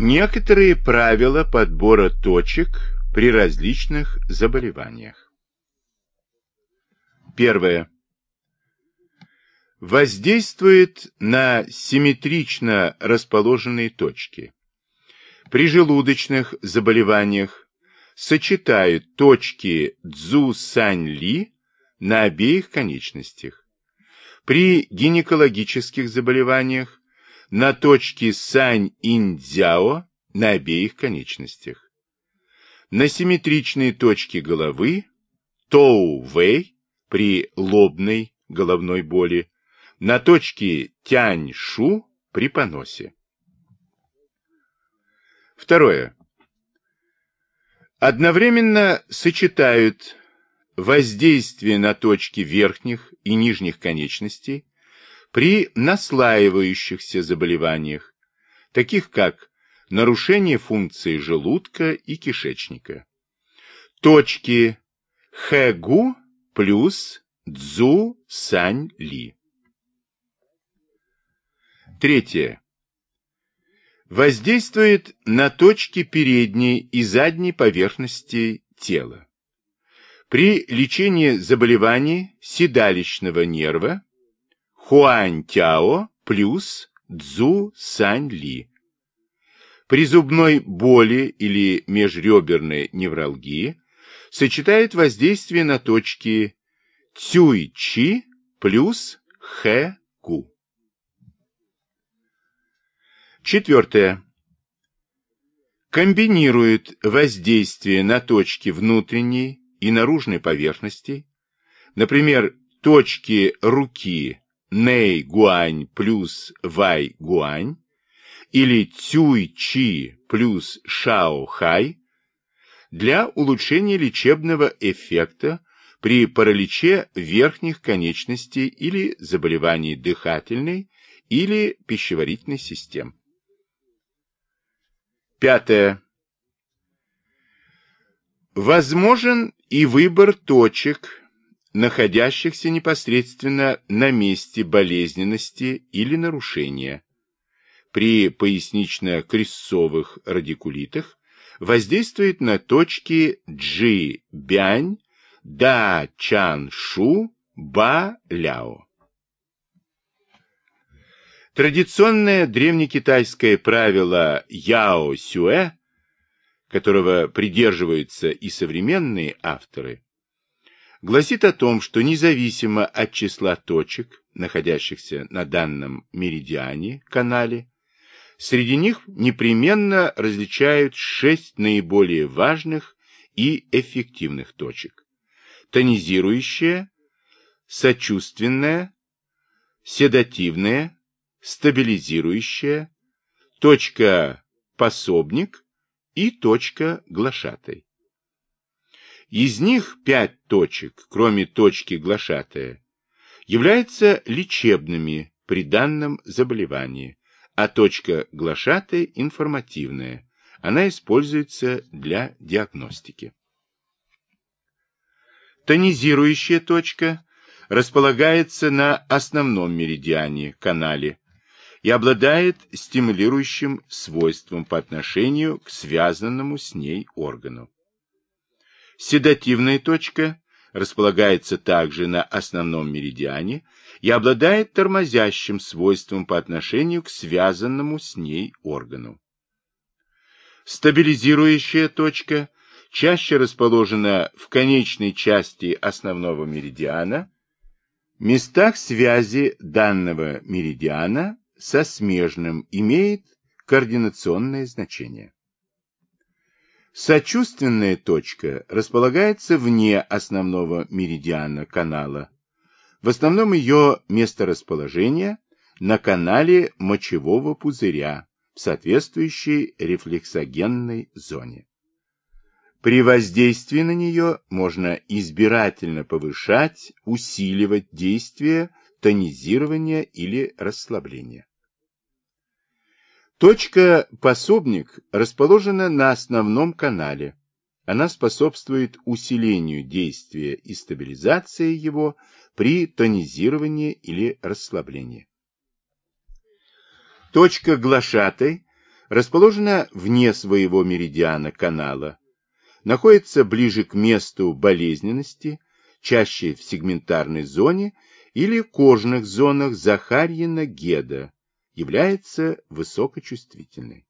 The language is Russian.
Некоторые правила подбора точек при различных заболеваниях. Первое. Воздействует на симметрично расположенные точки. При желудочных заболеваниях сочетают точки Цзу-Сань-Ли на обеих конечностях. При гинекологических заболеваниях на точке Сань-Инь-Дзяо на обеих конечностях. На симметричные точки головы Тоу-Вэй при лобной головной боли, на точке Тянь-Шу при поносе. Второе. Одновременно сочетают воздействие на точки верхних и нижних конечностей при наслаивающихся заболеваниях, таких как нарушение функции желудка и кишечника. Точки Хэгу плюс Цзу Сань Ли. Третье. Воздействует на точки передней и задней поверхности тела. При лечении заболеваний седалищного нерва Хуань-Тяо плюс Цзу-Сань-Ли. При зубной боли или межреберной невралгии сочетает воздействие на точки Цюй-Чи плюс Хэ-Ку. Четвертое. Комбинирует воздействие на точки внутренней и наружной поверхности, например, точки руки Нэй-Гуань плюс Вай-Гуань или Цюй-Чи плюс Шао-Хай для улучшения лечебного эффекта при параличе верхних конечностей или заболевании дыхательной или пищеварительной систем. Пятое. Возможен и выбор точек, находящихся непосредственно на месте болезненности или нарушения. При пояснично-крестцовых радикулитах воздействует на точки Джи-Бянь, Да-Чан-Шу, Ба-Ляо. Традиционное древнекитайское правило Яо-Сюэ, которого придерживаются и современные авторы, гласит о том, что независимо от числа точек, находящихся на данном меридиане, канале, среди них непременно различают шесть наиболее важных и эффективных точек. Тонизирующая, сочувственная, седативная, стабилизирующая, точка пособник и точка глашатай. Из них пять точек, кроме точки глашатая, являются лечебными при данном заболевании, а точка глашатай информативная. Она используется для диагностики. Тонизирующая точка располагается на основном меридиане, канале, и обладает стимулирующим свойством по отношению к связанному с ней органу. Седативная точка располагается также на основном меридиане и обладает тормозящим свойством по отношению к связанному с ней органу. Стабилизирующая точка чаще расположена в конечной части основного меридиана, местах связи данного меридиана со смежным имеет координационное значение. Сочувственная точка располагается вне основного меридиана канала. В основном ее месторасположение на канале мочевого пузыря в соответствующей рефлексогенной зоне. При воздействии на нее можно избирательно повышать, усиливать действие тонизирования или расслабления. Точка пособник расположена на основном канале. Она способствует усилению действия и стабилизации его при тонизировании или расслаблении. Точка глашатой расположена вне своего меридиана канала, находится ближе к месту болезненности, чаще в сегментарной зоне или кожных зонах Захарьина-Геда, является высокочувствительной.